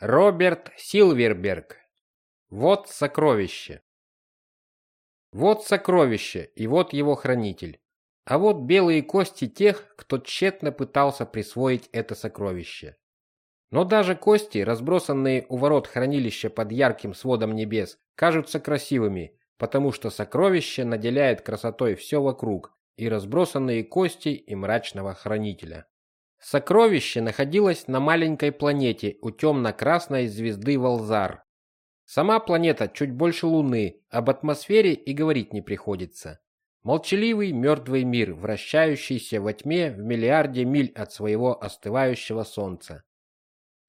Роберт Силверберг. Вот сокровище. Вот сокровище, и вот его хранитель. А вот белые кости тех, кто тщетно пытался присвоить это сокровище. Но даже кости, разбросанные у ворот хранилища под ярким сводом небес, кажутся красивыми, потому что сокровище наделяет красотой все вокруг, и разбросанные кости, и мрачного хранителя. Сокровище находилось на маленькой планете у темно-красной звезды Волзар. Сама планета чуть больше Луны, об атмосфере и говорить не приходится. Молчаливый мертвый мир, вращающийся во тьме в миллиарде миль от своего остывающего солнца.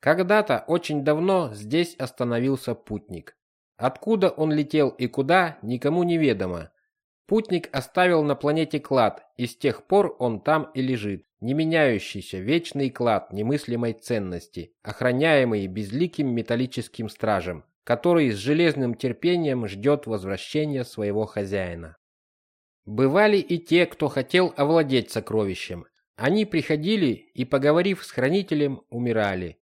Когда-то очень давно здесь остановился путник. Откуда он летел и куда, никому не ведомо. Путник оставил на планете клад, и с тех пор он там и лежит, не меняющийся вечный клад немыслимой ценности, охраняемый безликим металлическим стражем, который с железным терпением ждет возвращения своего хозяина. Бывали и те, кто хотел овладеть сокровищем. Они приходили и, поговорив с хранителем, умирали.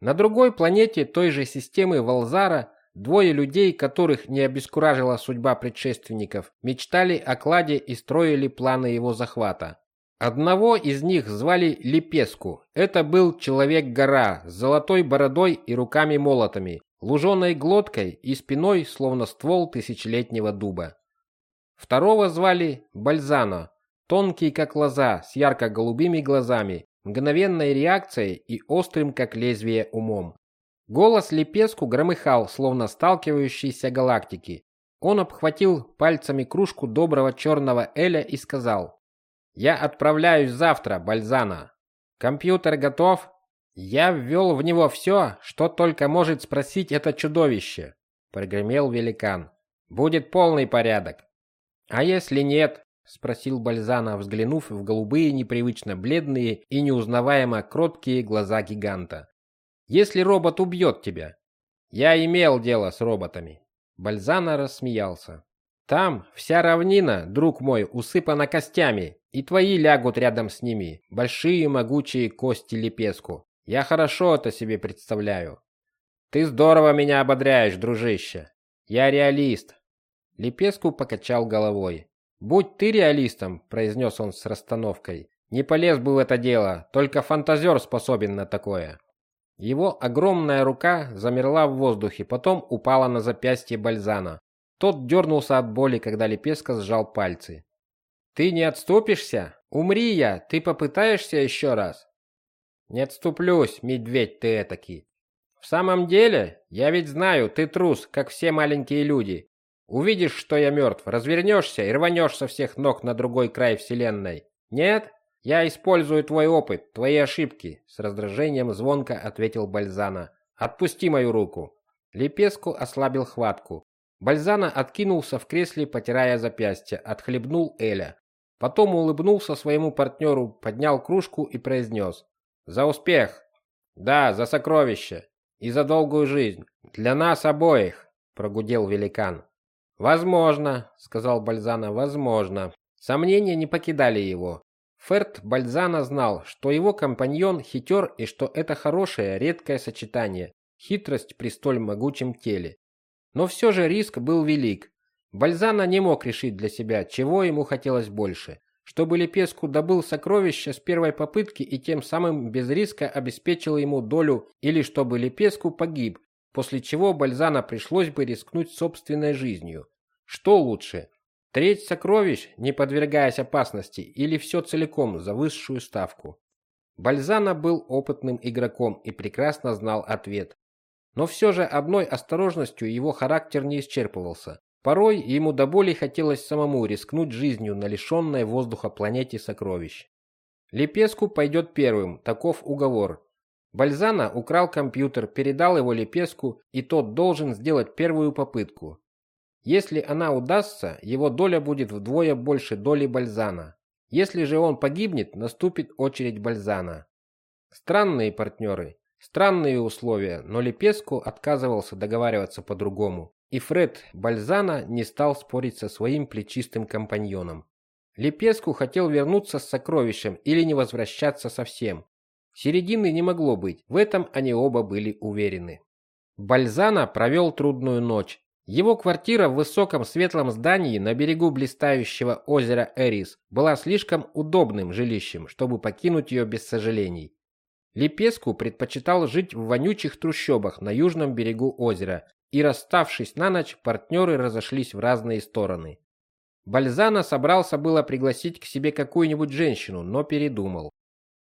На другой планете той же системы Валзара двое людей, которых не обескуражила судьба предшественников, мечтали о кладе и строили планы его захвата. Одного из них звали Лепеску. Это был человек-гора с золотой бородой и руками-молотами, луженой глоткой и спиной, словно ствол тысячелетнего дуба. Второго звали Бальзано, тонкий как лоза, с ярко-голубыми глазами, мгновенной реакцией и острым как лезвие умом. Голос Лепеску громыхал, словно сталкивающиеся галактики. Он обхватил пальцами кружку доброго черного эля и сказал: "Я отправляюсь завтра, Бальзано. Компьютер готов? Я ввел в него все, что только может спросить это чудовище", прогремел великан. "Будет полный порядок. А если нет? спросил Бальзана, взглянув в голубые, непривычно бледные и неузнаваемо кроткие глаза гиганта. Если робот убьет тебя? Я имел дело с роботами. Бальзана рассмеялся. Там вся равнина, друг мой, усыпана костями, и твои лягут рядом с ними, большие могучие кости лепеску. Я хорошо это себе представляю. Ты здорово меня ободряешь, дружище. Я реалист, Лепеску покачал головой. «Будь ты реалистом», – произнес он с расстановкой. «Не полез бы в это дело, только фантазер способен на такое». Его огромная рука замерла в воздухе, потом упала на запястье Бальзана. Тот дернулся от боли, когда Лепеска сжал пальцы. «Ты не отступишься? Умри я, ты попытаешься еще раз?» «Не отступлюсь, медведь ты этакий. В самом деле, я ведь знаю, ты трус, как все маленькие люди. Увидишь, что я мертв, развернешься и рванешь со всех ног на другой край вселенной. Нет? Я использую твой опыт, твои ошибки, с раздражением звонко ответил Бальзана. Отпусти мою руку. Лепеску ослабил хватку. Бальзана откинулся в кресле, потирая запястье, отхлебнул Эля. Потом улыбнулся своему партнеру, поднял кружку и произнес. «За успех! Да, за сокровище! И за долгую жизнь! Для нас обоих!» – прогудел великан. Возможно, сказал Бальзана, возможно. Сомнения не покидали его. Ферт Бальзана знал, что его компаньон хитер и что это хорошее, редкое сочетание хитрость при столь могучем теле. Но все же риск был велик. Бальзана не мог решить для себя, чего ему хотелось больше: чтобы Лепеску добыл сокровище с первой попытки и тем самым без риска обеспечил ему долю, или чтобы Лепеску погиб, после чего Бальзана пришлось бы рискнуть собственной жизнью. Что лучше? Треть сокровищ, не подвергаясь опасности, или все целиком за высшую ставку? Бальзана был опытным игроком и прекрасно знал ответ. Но все же одной осторожностью его характер не исчерпывался. Порой ему до боли хотелось самому рискнуть жизнью на лишенной воздуха планете сокровищ. Лепеску пойдет первым, таков уговор. Бальзана украл компьютер, передал его Лепеску, и тот должен сделать первую попытку. Если она удастся, его доля будет вдвое больше доли Бальзана. Если же он погибнет, наступит очередь Бальзана. Странные партнеры, странные условия, но Лепеску отказывался договариваться по-другому, и Фред Бальзана не стал спорить со своим плечистым компаньоном. Лепеску хотел вернуться с сокровищем или не возвращаться совсем. Середины не могло быть, в этом они оба были уверены. Бальзана провел трудную ночь. Его квартира в высоком светлом здании на берегу блистающего озера Эрис была слишком удобным жилищем, чтобы покинуть ее без сожалений. Лепеску предпочитал жить в вонючих трущобах на южном берегу озера, и расставшись на ночь, партнеры разошлись в разные стороны. Бальзана собрался было пригласить к себе какую-нибудь женщину, но передумал.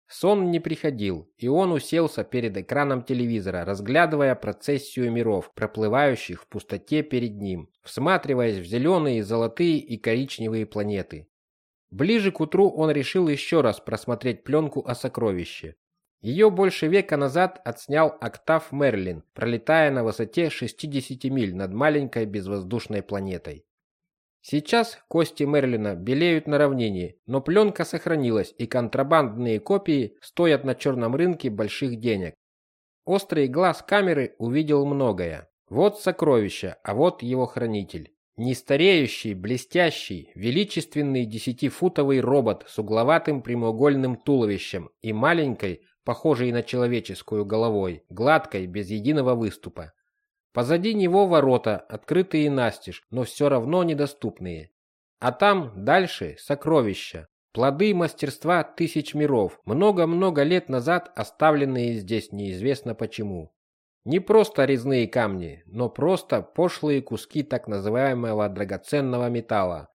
Сон не приходил, и он уселся перед экраном телевизора, разглядывая процессию миров, проплывающих в пустоте перед ним, всматриваясь в зеленые, золотые и коричневые планеты. Ближе к утру он решил еще раз просмотреть пленку о сокровище. Ее больше века назад отснял Октав Мерлин, пролетая на высоте 60 миль над маленькой безвоздушной планетой. Сейчас кости Мерлина белеют на равнине, но пленка сохранилась, и контрабандные копии стоят на черном рынке больших денег. Острый глаз камеры увидел многое. Вот сокровище, а вот его хранитель. Нестареющий, блестящий, величественный десятифутовый робот с угловатым прямоугольным туловищем и маленькой, похожей на человеческую головой, гладкой, без единого выступа. Позади него ворота, открытые настежь, но все равно недоступные. А там дальше сокровища, плоды мастерства тысяч миров, много-много лет назад оставленные здесь неизвестно почему. Не просто резные камни, но просто пошлые куски так называемого драгоценного металла.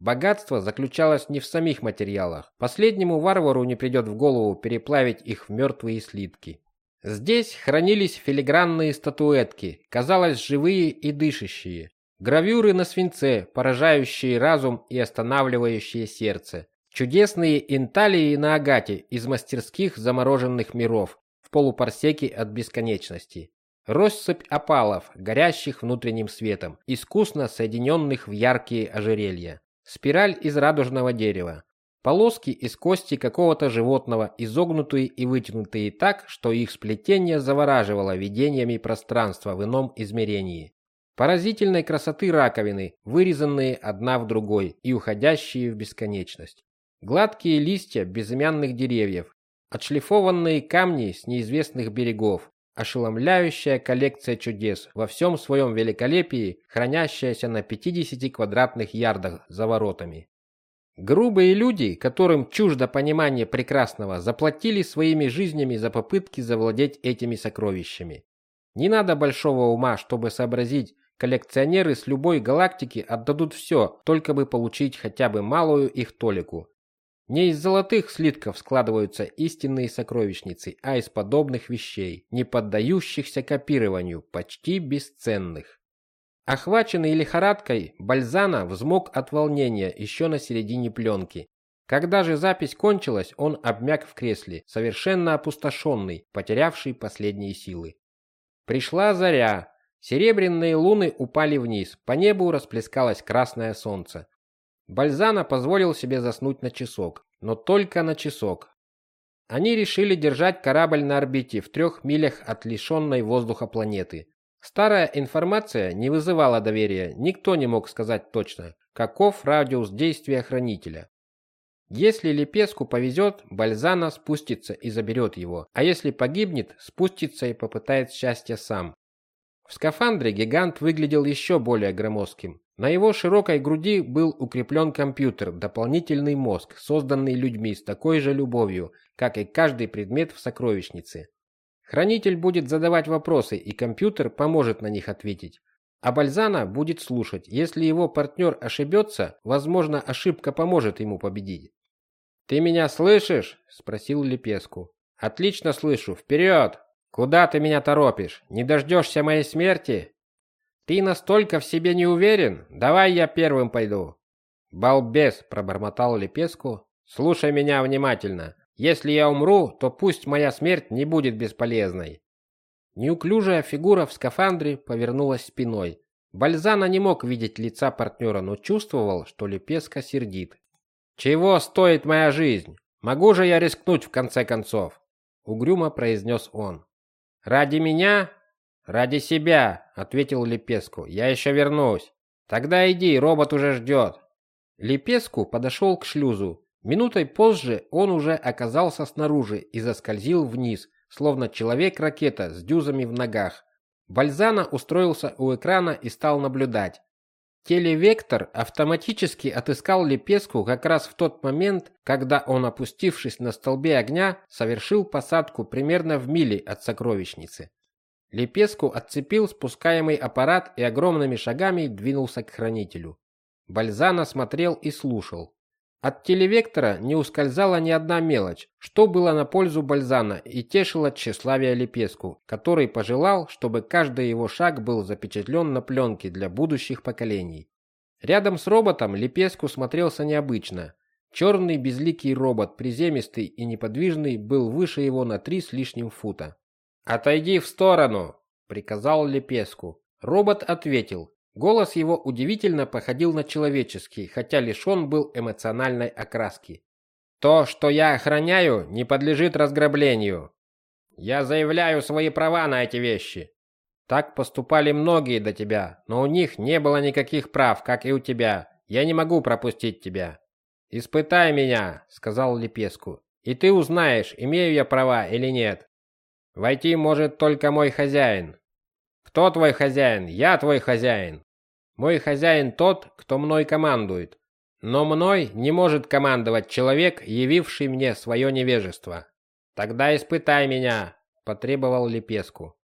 Богатство заключалось не в самих материалах. Последнему варвару не придет в голову переплавить их в мертвые слитки. Здесь хранились филигранные статуэтки, казалось, живые и дышащие. Гравюры на свинце, поражающие разум и останавливающие сердце. Чудесные инталии на агате из мастерских замороженных миров в полупарсеке от бесконечности. Россыпь опалов, горящих внутренним светом, искусно соединенных в яркие ожерелья. Спираль из радужного дерева, Полоски из кости какого-то животного, изогнутые и вытянутые так, что их сплетение завораживало видениями пространства в ином измерении. Поразительной красоты раковины, вырезанные одна в другой и уходящие в бесконечность. Гладкие листья безымянных деревьев, отшлифованные камни с неизвестных берегов, ошеломляющая коллекция чудес во всем своем великолепии, хранящаяся на 50 квадратных ярдах за воротами. Грубые люди, которым чуждо понимание прекрасного, заплатили своими жизнями за попытки завладеть этими сокровищами. Не надо большого ума, чтобы сообразить, коллекционеры с любой галактики отдадут все, только бы получить хотя бы малую их толику. Не из золотых слитков складываются истинные сокровищницы, а из подобных вещей, не поддающихся копированию, почти бесценных. Охваченный лихорадкой, Бальзана взмок от волнения еще на середине пленки. Когда же запись кончилась, он обмяк в кресле, совершенно опустошенный, потерявший последние силы. Пришла заря. Серебряные луны упали вниз, по небу расплескалось красное солнце. Бальзана позволил себе заснуть на часок, но только на часок. Они решили держать корабль на орбите в трех милях от лишенной воздуха планеты. Старая информация не вызывала доверия, никто не мог сказать точно, каков радиус действия хранителя. Если Лепеску повезет, Бальзана спустится и заберет его, а если погибнет, спустится и попытает счастья сам. В скафандре гигант выглядел еще более громоздким. На его широкой груди был укреплен компьютер, дополнительный мозг, созданный людьми с такой же любовью, как и каждый предмет в сокровищнице. Хранитель будет задавать вопросы, и компьютер поможет на них ответить. А Бальзана будет слушать. Если его партнер ошибется, возможно, ошибка поможет ему победить. «Ты меня слышишь?» – спросил Лепеску. «Отлично слышу. Вперед! Куда ты меня торопишь? Не дождешься моей смерти?» «Ты настолько в себе не уверен? Давай я первым пойду». «Балбес!» – пробормотал Лепеску. «Слушай меня внимательно. Если я умру, то пусть моя смерть не будет бесполезной. Неуклюжая фигура в скафандре повернулась спиной. Бальзана не мог видеть лица партнера, но чувствовал, что Лепеска сердит. «Чего стоит моя жизнь? Могу же я рискнуть в конце концов?» Угрюмо произнес он. «Ради меня?» «Ради себя», — ответил Лепеску. «Я еще вернусь». «Тогда иди, робот уже ждет». Лепеску подошел к шлюзу, Минутой позже он уже оказался снаружи и заскользил вниз, словно человек-ракета с дюзами в ногах. Бальзана устроился у экрана и стал наблюдать. Телевектор автоматически отыскал Лепеску как раз в тот момент, когда он, опустившись на столбе огня, совершил посадку примерно в миле от сокровищницы. Лепеску отцепил спускаемый аппарат и огромными шагами двинулся к хранителю. Бальзана смотрел и слушал. От телевектора не ускользала ни одна мелочь, что было на пользу Бальзана и тешило тщеславие Лепеску, который пожелал, чтобы каждый его шаг был запечатлен на пленке для будущих поколений. Рядом с роботом Лепеску смотрелся необычно. Черный безликий робот, приземистый и неподвижный, был выше его на три с лишним фута. «Отойди в сторону!» – приказал Лепеску. Робот ответил, Голос его удивительно походил на человеческий, хотя лишен был эмоциональной окраски. То, что я охраняю, не подлежит разграблению. Я заявляю свои права на эти вещи. Так поступали многие до тебя, но у них не было никаких прав, как и у тебя. Я не могу пропустить тебя. Испытай меня, сказал Лепеску, и ты узнаешь, имею я права или нет. Войти может только мой хозяин. Кто твой хозяин? Я твой хозяин. Мой хозяин тот, кто мной командует. Но мной не может командовать человек, явивший мне свое невежество. Тогда испытай меня, потребовал Лепеску.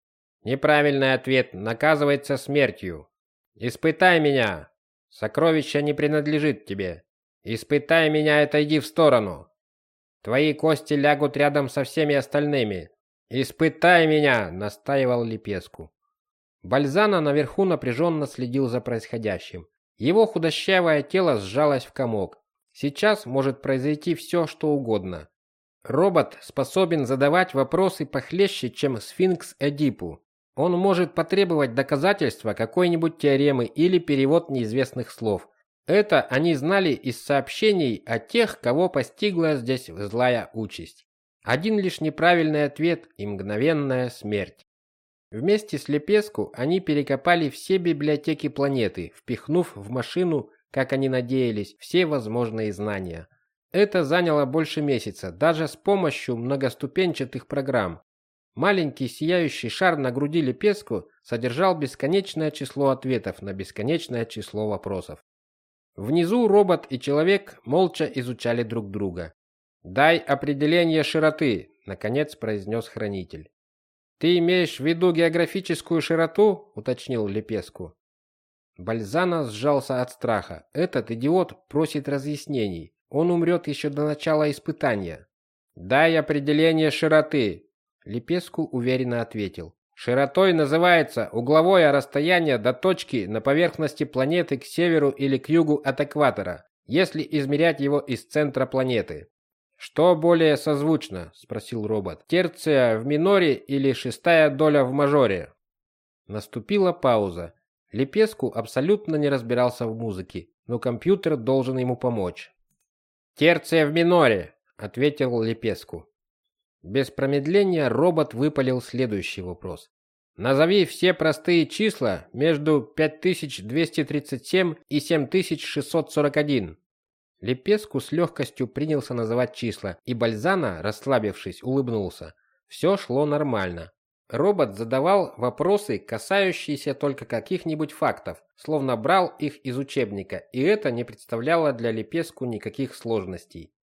Неправильный ответ наказывается смертью. Испытай меня. Сокровище не принадлежит тебе. Испытай меня отойди в сторону. Твои кости лягут рядом со всеми остальными. Испытай меня, настаивал Лепеску. Бальзана наверху напряженно следил за происходящим. Его худощавое тело сжалось в комок. Сейчас может произойти все, что угодно. Робот способен задавать вопросы похлеще, чем сфинкс Эдипу. Он может потребовать доказательства какой-нибудь теоремы или перевод неизвестных слов. Это они знали из сообщений о тех, кого постигла здесь злая участь. Один лишь неправильный ответ и мгновенная смерть. Вместе с Лепеску они перекопали все библиотеки планеты, впихнув в машину, как они надеялись, все возможные знания. Это заняло больше месяца, даже с помощью многоступенчатых программ. Маленький сияющий шар на груди Лепеску содержал бесконечное число ответов на бесконечное число вопросов. Внизу робот и человек молча изучали друг друга. «Дай определение широты», — наконец произнес хранитель. «Ты имеешь в виду географическую широту?» – уточнил Лепеску. Бальзана сжался от страха. Этот идиот просит разъяснений. Он умрет еще до начала испытания. «Дай определение широты», – Лепеску уверенно ответил. Широтой называется угловое расстояние до точки на поверхности планеты к северу или к югу от экватора, если измерять его из центра планеты. «Что более созвучно?» – спросил робот. «Терция в миноре или шестая доля в мажоре?» Наступила пауза. Лепеску абсолютно не разбирался в музыке, но компьютер должен ему помочь. «Терция в миноре», – ответил Лепеску. Без промедления робот выпалил следующий вопрос. Назови все простые числа между 5237 и 7641. Лепеску с легкостью принялся называть числа, и Бальзана, расслабившись, улыбнулся. Все шло нормально. Робот задавал вопросы, касающиеся только каких-нибудь фактов, словно брал их из учебника, и это не представляло для Лепеску никаких сложностей.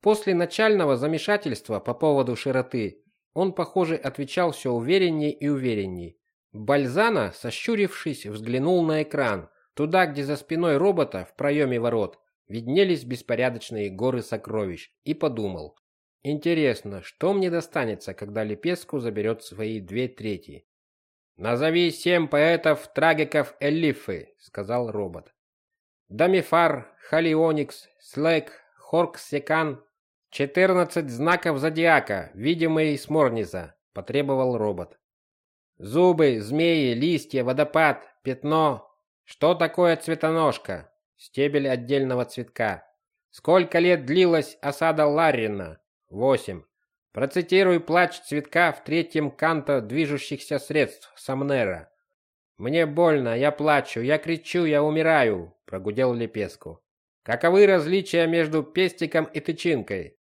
После начального замешательства по поводу широты, он, похоже, отвечал все увереннее и увереннее. Бальзана, сощурившись, взглянул на экран, туда, где за спиной робота, в проеме ворот, виднелись беспорядочные горы сокровищ, и подумал, интересно, что мне достанется, когда Лепеску заберет свои две трети. «Назови семь поэтов-трагиков Эллифы», — сказал робот. Дамифар, Халионикс, Слэк, Хорксекан, четырнадцать знаков зодиака, видимые с Морниза, потребовал робот. Зубы, змеи, листья, водопад, пятно. Что такое цветоножка? Стебель отдельного цветка. Сколько лет длилась осада Ларрина? Восемь. Процитируй плач цветка в третьем канта движущихся средств Самнера. Мне больно, я плачу, я кричу, я умираю, прогудел Лепеску. Каковы различия между пестиком и тычинкой?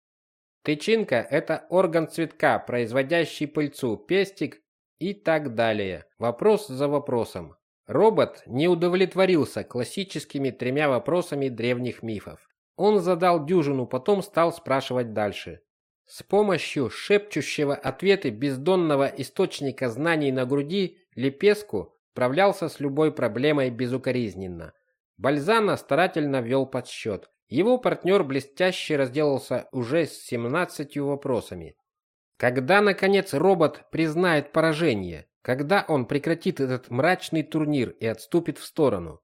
Тычинка – это орган цветка, производящий пыльцу, пестик и так далее. Вопрос за вопросом. Робот не удовлетворился классическими тремя вопросами древних мифов. Он задал дюжину, потом стал спрашивать дальше. С помощью шепчущего ответы бездонного источника знаний на груди Лепеску справлялся с любой проблемой безукоризненно. Бальзана старательно вел подсчет. Его партнер блестяще разделался уже с 17 вопросами. Когда, наконец, робот признает поражение? Когда он прекратит этот мрачный турнир и отступит в сторону?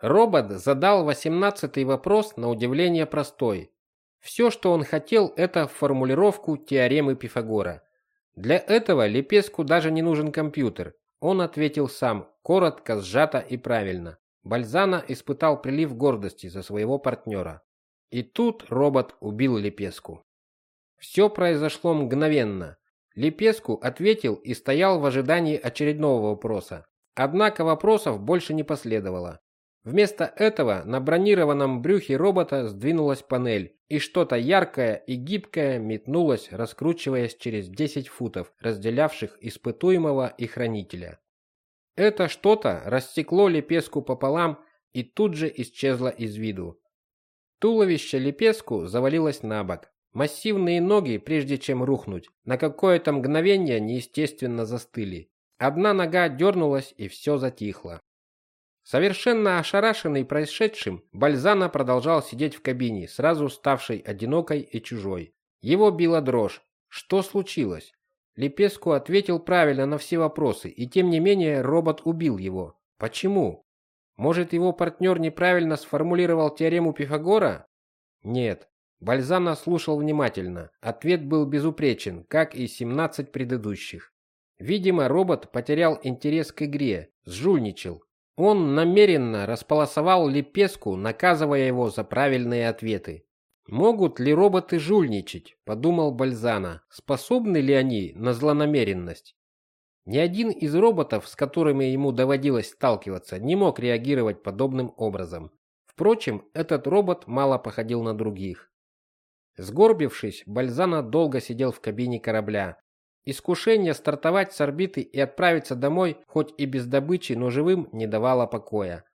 Робот задал восемнадцатый вопрос на удивление простой. Все, что он хотел, это формулировку теоремы Пифагора. Для этого Лепеску даже не нужен компьютер. Он ответил сам, коротко, сжато и правильно. Бальзана испытал прилив гордости за своего партнера. И тут робот убил Лепеску. Все произошло мгновенно. Лепеску ответил и стоял в ожидании очередного вопроса. Однако вопросов больше не последовало. Вместо этого на бронированном брюхе робота сдвинулась панель, и что-то яркое и гибкое метнулось, раскручиваясь через 10 футов, разделявших испытуемого и хранителя. Это что-то рассекло лепеску пополам и тут же исчезло из виду. Туловище лепеску завалилось на бок. Массивные ноги, прежде чем рухнуть, на какое-то мгновение неестественно застыли. Одна нога дернулась и все затихло. Совершенно ошарашенный происшедшим, Бальзана продолжал сидеть в кабине, сразу ставшей одинокой и чужой. Его била дрожь. Что случилось? Лепеску ответил правильно на все вопросы, и тем не менее робот убил его. Почему? Может, его партнер неправильно сформулировал теорему Пифагора? Нет. Бальзана слушал внимательно. Ответ был безупречен, как и 17 предыдущих. Видимо, робот потерял интерес к игре, сжульничал, он намеренно располосовал Лепеску, наказывая его за правильные ответы. Могут ли роботы жульничать, подумал Бальзана. Способны ли они на злонамеренность? Ни один из роботов, с которыми ему доводилось сталкиваться, не мог реагировать подобным образом. Впрочем, этот робот мало походил на других. Сгорбившись, Бальзана долго сидел в кабине корабля, Искушение стартовать с орбиты и отправиться домой, хоть и без добычи, но живым, не давало покоя.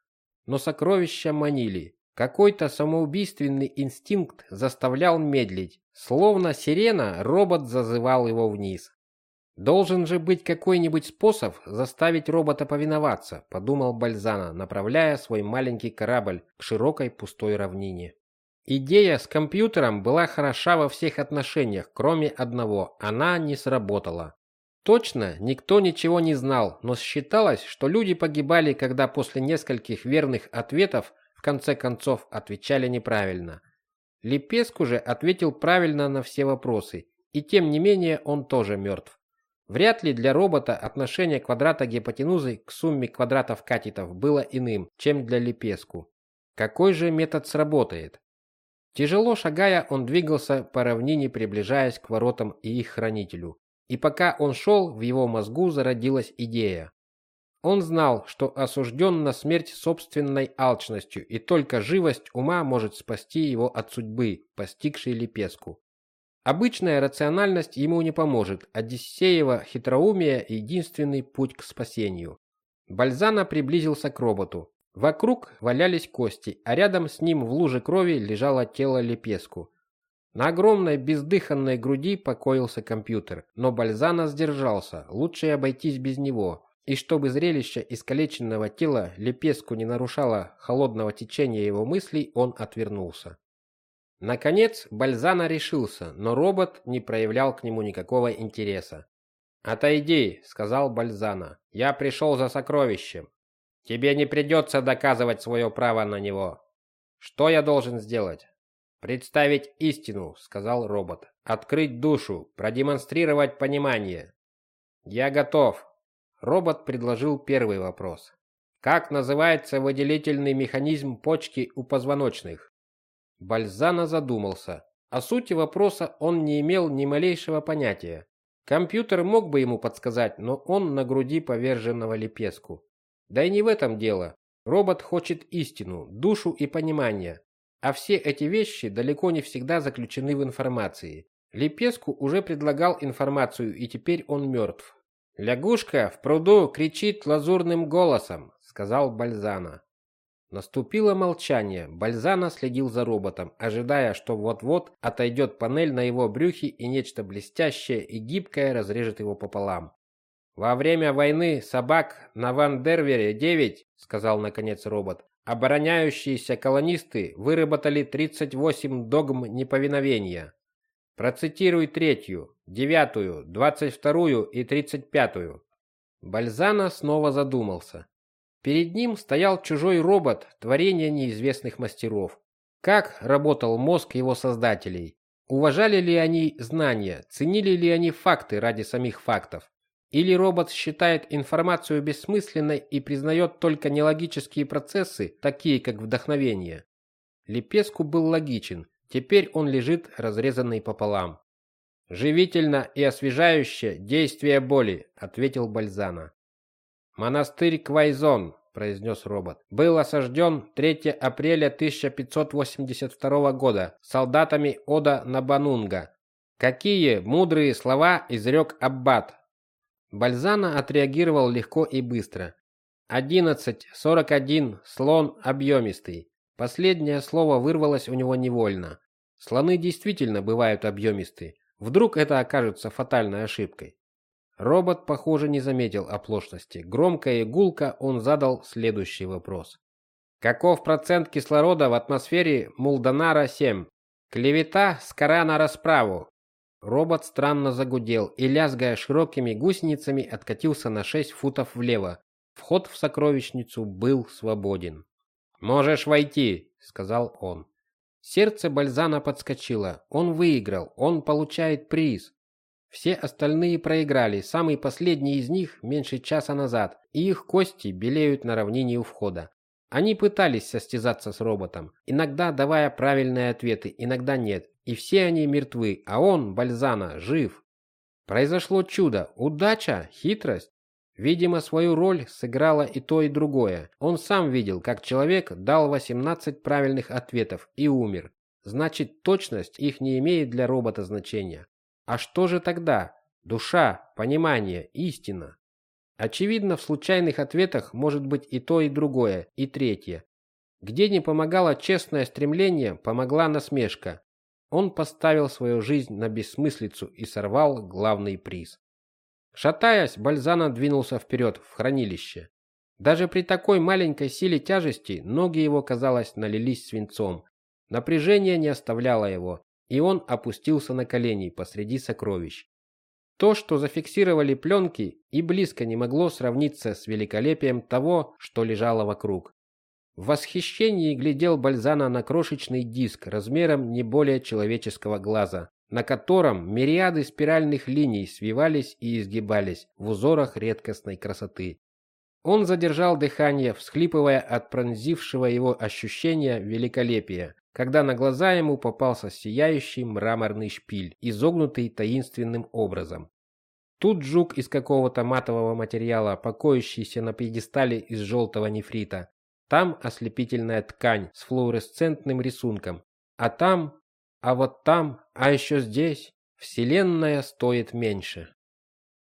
Но сокровища манили. Какой-то самоубийственный инстинкт заставлял медлить. Словно сирена, робот зазывал его вниз. Должен же быть какой-нибудь способ заставить робота повиноваться, подумал Бальзана, направляя свой маленький корабль к широкой пустой равнине. Идея с компьютером была хороша во всех отношениях, кроме одного – она не сработала. Точно никто ничего не знал, но считалось, что люди погибали, когда после нескольких верных ответов в конце концов отвечали неправильно. Лепеску же ответил правильно на все вопросы, и тем не менее он тоже мертв. Вряд ли для робота отношение квадрата гипотенузы к сумме квадратов катетов было иным, чем для Лепеску. Какой же метод сработает? Тяжело шагая, он двигался по равнине, приближаясь к воротам и их хранителю. И пока он шел, в его мозгу зародилась идея. Он знал, что осужден на смерть собственной алчностью, и только живость ума может спасти его от судьбы, постигшей Лепеску. Обычная рациональность ему не поможет, Одиссеева хитроумие – единственный путь к спасению. Бальзана приблизился к роботу. Вокруг валялись кости, а рядом с ним в луже крови лежало тело Лепеску. На огромной бездыханной груди покоился компьютер, но Бальзана сдержался, лучше обойтись без него. И чтобы зрелище искалеченного тела Лепеску не нарушало холодного течения его мыслей, он отвернулся. Наконец, Бальзана решился, но робот не проявлял к нему никакого интереса. «Отойди», — сказал Бальзана, — «я пришел за сокровищем». Тебе не придется доказывать свое право на него. Что я должен сделать? Представить истину, сказал робот. Открыть душу, продемонстрировать понимание. Я готов. Робот предложил первый вопрос. Как называется выделительный механизм почки у позвоночных? Бальзана задумался. О сути вопроса он не имел ни малейшего понятия. Компьютер мог бы ему подсказать, но он на груди поверженного лепеску. Да и не в этом дело. Робот хочет истину, душу и понимание. А все эти вещи далеко не всегда заключены в информации. Лепеску уже предлагал информацию, и теперь он мертв. «Лягушка в пруду кричит лазурным голосом», — сказал Бальзана. Наступило молчание. Бальзана следил за роботом, ожидая, что вот-вот отойдет панель на его брюхе и нечто блестящее и гибкое разрежет его пополам. «Во время войны собак на Вандервере 9», — сказал наконец робот, «обороняющиеся колонисты выработали 38 догм неповиновения. Процитируй третью, девятую, двадцать вторую и тридцать пятую». Бальзана снова задумался. Перед ним стоял чужой робот, творение неизвестных мастеров. Как работал мозг его создателей? Уважали ли они знания? Ценили ли они факты ради самих фактов? Или робот считает информацию бессмысленной и признает только нелогические процессы, такие как вдохновение? Лепеску был логичен. Теперь он лежит разрезанный пополам. «Живительно и освежающе действие боли», — ответил Бальзана. «Монастырь Квайзон», — произнес робот, — «был осажден 3 апреля 1582 года солдатами Ода Набанунга. Какие мудрые слова изрек Аббат!» Бальзана отреагировал легко и быстро. «Одиннадцать, сорок один, слон объемистый». Последнее слово вырвалось у него невольно. Слоны действительно бывают объемистые. Вдруг это окажется фатальной ошибкой. Робот, похоже, не заметил оплошности. Громко и он задал следующий вопрос. Каков процент кислорода в атмосфере Мулданара-7? Клевета скора на расправу. Робот странно загудел и, лязгая широкими гусеницами, откатился на 6 футов влево. Вход в сокровищницу был свободен. «Можешь войти», — сказал он. Сердце Бальзана подскочило. Он выиграл, он получает приз. Все остальные проиграли, самый последний из них меньше часа назад, и их кости белеют на равнине у входа. Они пытались состязаться с роботом, иногда давая правильные ответы, иногда нет, и все они мертвы, а он, Бальзана, жив. Произошло чудо, удача, хитрость. Видимо, свою роль сыграло и то, и другое. Он сам видел, как человек дал 18 правильных ответов и умер. Значит, точность их не имеет для робота значения. А что же тогда? Душа, понимание, истина. Очевидно, в случайных ответах может быть и то, и другое, и третье. Где не помогало честное стремление, помогла насмешка. Он поставил свою жизнь на бессмыслицу и сорвал главный приз. Шатаясь, Бальзана двинулся вперед, в хранилище. Даже при такой маленькой силе тяжести ноги его, казалось, налились свинцом. Напряжение не оставляло его и он опустился на колени посреди сокровищ. То, что зафиксировали пленки, и близко не могло сравниться с великолепием того, что лежало вокруг. В восхищении глядел Бальзана на крошечный диск размером не более человеческого глаза, на котором мириады спиральных линий свивались и изгибались в узорах редкостной красоты. Он задержал дыхание, всхлипывая от пронзившего его ощущения великолепия, когда на глаза ему попался сияющий мраморный шпиль, изогнутый таинственным образом. Тут жук из какого-то матового материала, покоящийся на пьедестале из желтого нефрита. Там ослепительная ткань с флуоресцентным рисунком. А там, а вот там, а еще здесь, вселенная стоит меньше.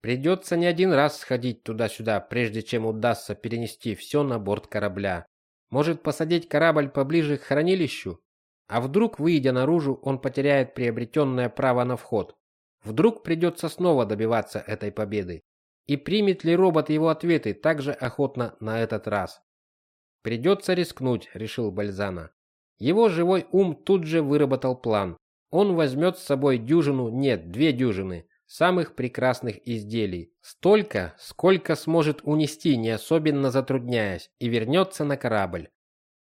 Придется не один раз сходить туда-сюда, прежде чем удастся перенести все на борт корабля. Может посадить корабль поближе к хранилищу? А вдруг, выйдя наружу, он потеряет приобретенное право на вход? Вдруг придется снова добиваться этой победы? И примет ли робот его ответы так же охотно на этот раз? Придется рискнуть, решил Бальзана. Его живой ум тут же выработал план. Он возьмет с собой дюжину, нет, две дюжины, самых прекрасных изделий. Столько, сколько сможет унести, не особенно затрудняясь, и вернется на корабль.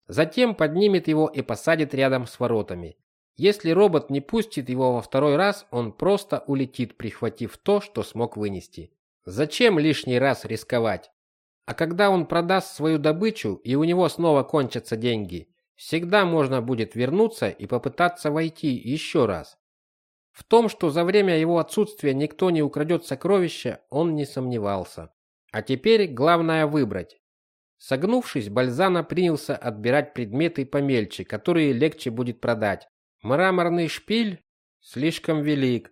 Затем поднимет его и посадит рядом с воротами. Если робот не пустит его во второй раз, он просто улетит, прихватив то, что смог вынести. Зачем лишний раз рисковать? А когда он продаст свою добычу и у него снова кончатся деньги, всегда можно будет вернуться и попытаться войти еще раз. В том, что за время его отсутствия никто не украдет сокровища, он не сомневался. А теперь главное выбрать, Согнувшись, Бальзана принялся отбирать предметы помельче, которые легче будет продать. Мраморный шпиль слишком велик.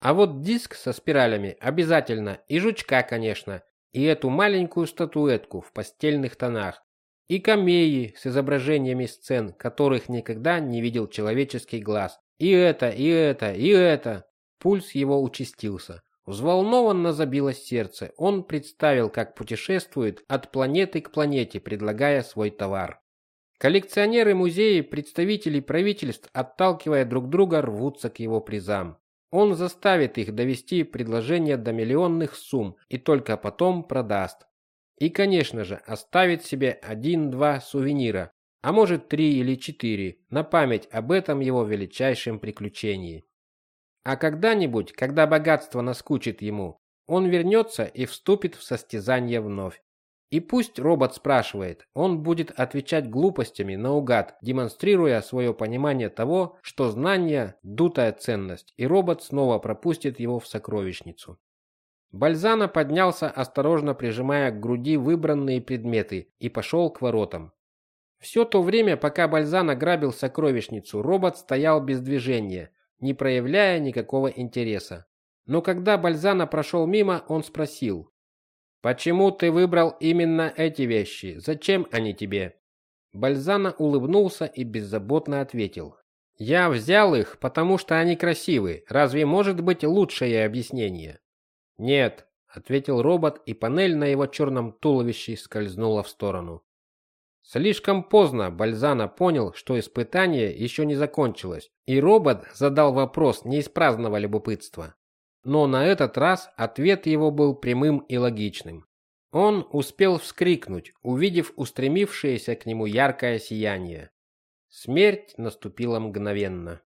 А вот диск со спиралями обязательно, и жучка, конечно, и эту маленькую статуэтку в постельных тонах, и камеи с изображениями сцен, которых никогда не видел человеческий глаз. И это, и это, и это. Пульс его участился. Взволнованно забилось сердце. Он представил, как путешествует от планеты к планете, предлагая свой товар. Коллекционеры музеи, представители правительств, отталкивая друг друга, рвутся к его призам. Он заставит их довести предложение до миллионных сумм и только потом продаст. И, конечно же, оставит себе один-два сувенира, а может три или четыре, на память об этом его величайшем приключении. А когда-нибудь, когда богатство наскучит ему, он вернется и вступит в состязание вновь. И пусть робот спрашивает, он будет отвечать глупостями наугад, демонстрируя свое понимание того, что знание – дутая ценность, и робот снова пропустит его в сокровищницу. Бальзана поднялся, осторожно прижимая к груди выбранные предметы, и пошел к воротам. Все то время, пока Бальзана грабил сокровищницу, робот стоял без движения, не проявляя никакого интереса. Но когда Бальзана прошел мимо, он спросил, Почему ты выбрал именно эти вещи? Зачем они тебе? Бальзана улыбнулся и беззаботно ответил: Я взял их, потому что они красивы. Разве может быть лучшее объяснение? Нет, ответил робот, и панель на его черном туловище скользнула в сторону. Слишком поздно Бальзана понял, что испытание еще не закончилось, и робот задал вопрос не из праздного любопытства. Но на этот раз ответ его был прямым и логичным. Он успел вскрикнуть, увидев устремившееся к нему яркое сияние. Смерть наступила мгновенно.